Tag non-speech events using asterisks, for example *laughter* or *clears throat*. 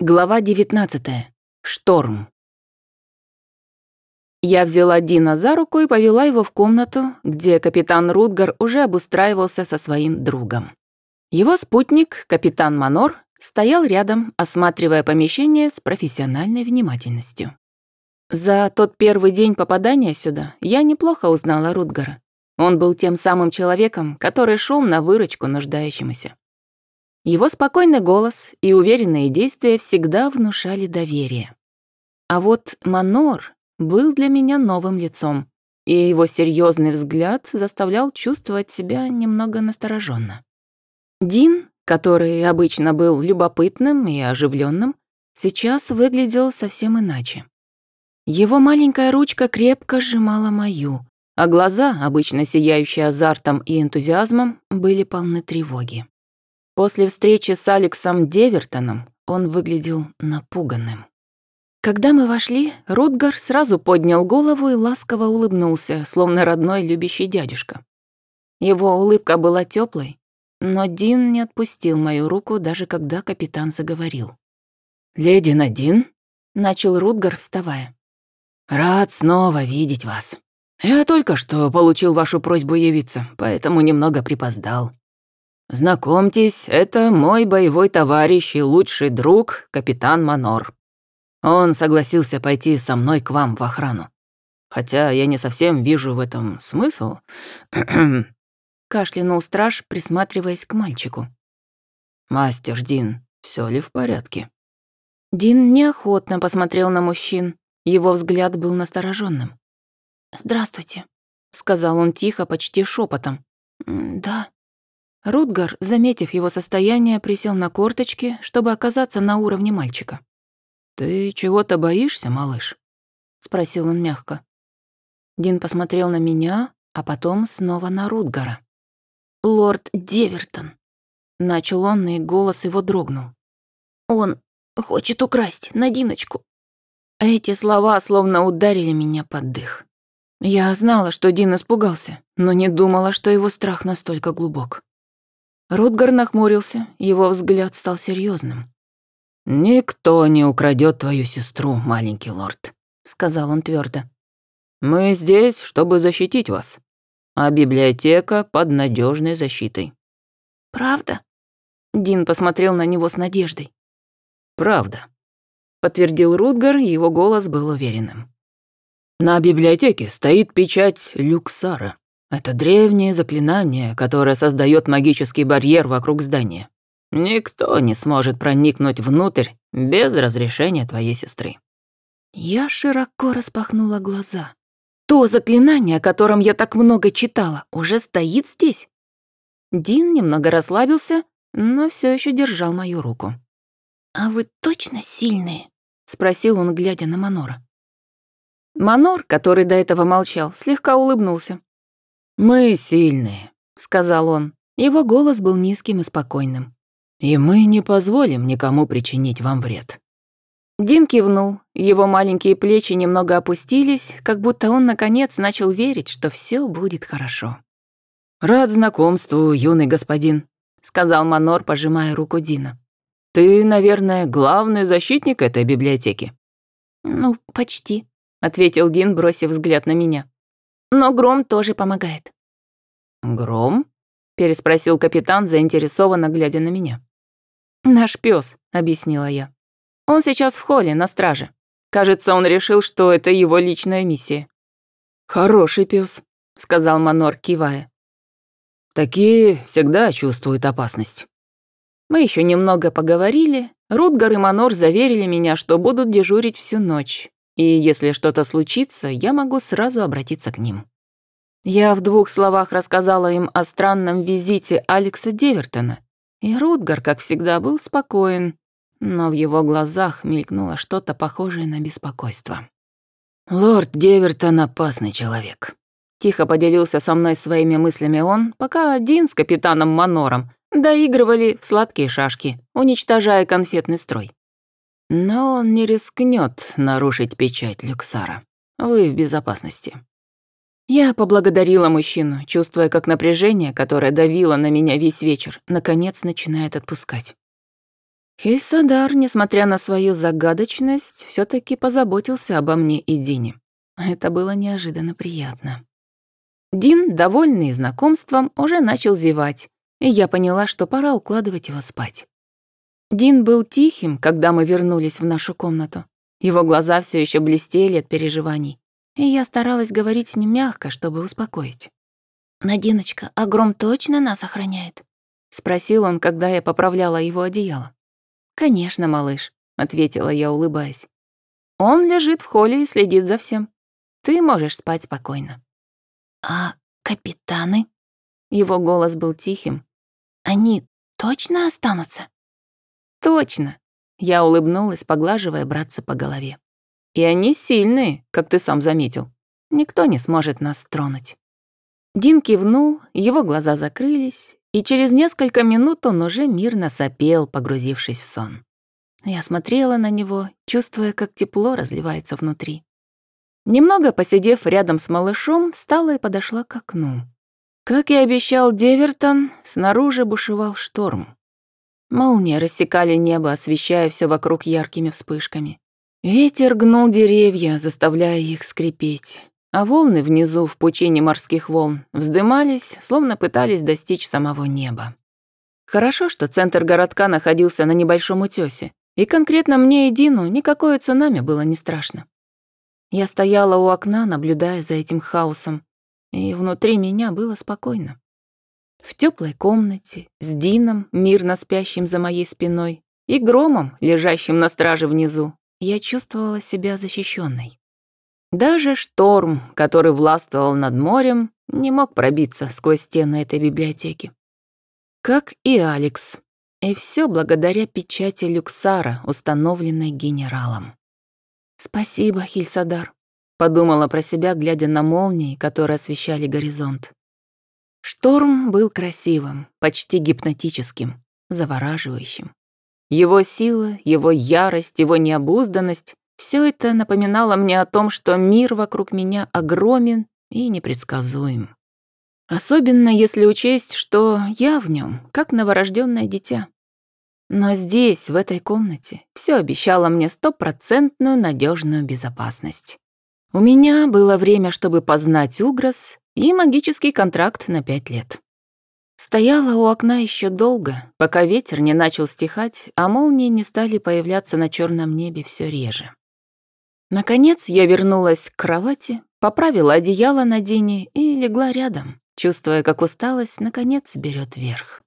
Глава 19. Шторм. Я взяла Дина за руку и повела его в комнату, где капитан Рутгар уже обустраивался со своим другом. Его спутник, капитан Манор, стоял рядом, осматривая помещение с профессиональной внимательностью. За тот первый день попадания сюда я неплохо узнала Рутгара. Он был тем самым человеком, который шел на выручку нуждающемуся. Его спокойный голос и уверенные действия всегда внушали доверие. А вот Манор был для меня новым лицом, и его серьезный взгляд заставлял чувствовать себя немного настороженно. Дин, который обычно был любопытным и оживленным, сейчас выглядел совсем иначе. Его маленькая ручка крепко сжимала мою, а глаза, обычно сияющие азартом и энтузиазмом, были полны тревоги. После встречи с Алексом Девертоном он выглядел напуганным. Когда мы вошли, Рутгар сразу поднял голову и ласково улыбнулся, словно родной любящий дядюшка. Его улыбка была теплой, но Дин не отпустил мою руку, даже когда капитан заговорил. «Леди Надин», — начал Рутгар, вставая. «Рад снова видеть вас. Я только что получил вашу просьбу явиться, поэтому немного припоздал. «Знакомьтесь, это мой боевой товарищ и лучший друг, капитан Манор. Он согласился пойти со мной к вам в охрану. Хотя я не совсем вижу в этом смысл». *clears throat* Кашлянул страж, присматриваясь к мальчику. «Мастер Дин, все ли в порядке?» Дин неохотно посмотрел на мужчин. Его взгляд был настороженным. «Здравствуйте», — сказал он тихо, почти шепотом. «Да». Рутгар, заметив его состояние, присел на корточки, чтобы оказаться на уровне мальчика. «Ты чего-то боишься, малыш?» — спросил он мягко. Дин посмотрел на меня, а потом снова на Рутгара. «Лорд Девертон», — начал он, и голос его дрогнул. «Он хочет украсть Надиночку». Эти слова словно ударили меня под дых. Я знала, что Дин испугался, но не думала, что его страх настолько глубок. Рутгар нахмурился, его взгляд стал серьезным. «Никто не украдет твою сестру, маленький лорд», — сказал он твердо. «Мы здесь, чтобы защитить вас, а библиотека под надежной защитой». «Правда?» Дин посмотрел на него с надеждой. «Правда», — подтвердил Рутгар, его голос был уверенным. «На библиотеке стоит печать Люксара. Это древнее заклинание, которое создает магический барьер вокруг здания. Никто не сможет проникнуть внутрь без разрешения твоей сестры. Я широко распахнула глаза. То заклинание, о котором я так много читала, уже стоит здесь. Дин немного расслабился, но все еще держал мою руку. «А вы точно сильные?» — спросил он, глядя на Манора. Манор, который до этого молчал, слегка улыбнулся. «Мы сильные», — сказал он. Его голос был низким и спокойным. «И мы не позволим никому причинить вам вред». Дин кивнул, его маленькие плечи немного опустились, как будто он, наконец, начал верить, что все будет хорошо. «Рад знакомству, юный господин», — сказал Манор, пожимая руку Дина. «Ты, наверное, главный защитник этой библиотеки?» «Ну, почти», — ответил Дин, бросив взгляд на меня. Но гром тоже помогает. Гром? переспросил капитан, заинтересованно глядя на меня. Наш пес, объяснила я. Он сейчас в холле на страже. Кажется, он решил, что это его личная миссия. Хороший пес, сказал Манор, кивая. Такие всегда чувствуют опасность. Мы еще немного поговорили. Рутгар и Манор заверили меня, что будут дежурить всю ночь, и если что-то случится, я могу сразу обратиться к ним. Я в двух словах рассказала им о странном визите Алекса Девертона, и Рутгар, как всегда, был спокоен, но в его глазах мелькнуло что-то похожее на беспокойство. «Лорд Девертон — опасный человек», — тихо поделился со мной своими мыслями он, пока один с капитаном Манором доигрывали в сладкие шашки, уничтожая конфетный строй. Но он не рискнет нарушить печать Люксара. Вы в безопасности. Я поблагодарила мужчину, чувствуя, как напряжение, которое давило на меня весь вечер, наконец начинает отпускать. Хельсадар, несмотря на свою загадочность, все таки позаботился обо мне и Дине. Это было неожиданно приятно. Дин, довольный знакомством, уже начал зевать, и я поняла, что пора укладывать его спать. Дин был тихим, когда мы вернулись в нашу комнату. Его глаза все еще блестели от переживаний, и я старалась говорить с ним мягко, чтобы успокоить. «Надиночка, а Гром точно нас охраняет?» — спросил он, когда я поправляла его одеяло. «Конечно, малыш», — ответила я, улыбаясь. «Он лежит в холле и следит за всем. Ты можешь спать спокойно». «А капитаны?» Его голос был тихим. «Они точно останутся?» «Точно!» Я улыбнулась, поглаживая братца по голове. «И они сильные, как ты сам заметил. Никто не сможет нас тронуть». Дин кивнул, его глаза закрылись, и через несколько минут он уже мирно сопел, погрузившись в сон. Я смотрела на него, чувствуя, как тепло разливается внутри. Немного посидев рядом с малышом, встала и подошла к окну. Как и обещал Девертон, снаружи бушевал шторм. Молнии рассекали небо, освещая все вокруг яркими вспышками. Ветер гнул деревья, заставляя их скрипеть, а волны внизу, в пучине морских волн, вздымались, словно пытались достичь самого неба. Хорошо, что центр городка находился на небольшом утёсе, и конкретно мне и Дину никакое цунами было не страшно. Я стояла у окна, наблюдая за этим хаосом, и внутри меня было спокойно. В теплой комнате, с Дином, мирно спящим за моей спиной, и Громом, лежащим на страже внизу, я чувствовала себя защищенной. Даже шторм, который властвовал над морем, не мог пробиться сквозь стены этой библиотеки. Как и Алекс. И все благодаря печати Люксара, установленной генералом. «Спасибо, Хильсадар», — подумала про себя, глядя на молнии, которые освещали горизонт. Шторм был красивым, почти гипнотическим, завораживающим. Его сила, его ярость, его необузданность — все это напоминало мне о том, что мир вокруг меня огромен и непредсказуем. Особенно если учесть, что я в нем, как новорожденное дитя. Но здесь, в этой комнате, все обещало мне стопроцентную надежную безопасность. У меня было время, чтобы познать Угрос и магический контракт на пять лет. Стояла у окна еще долго, пока ветер не начал стихать, а молнии не стали появляться на черном небе все реже. Наконец я вернулась к кровати, поправила одеяло на Дине и легла рядом, чувствуя, как усталость наконец берет верх.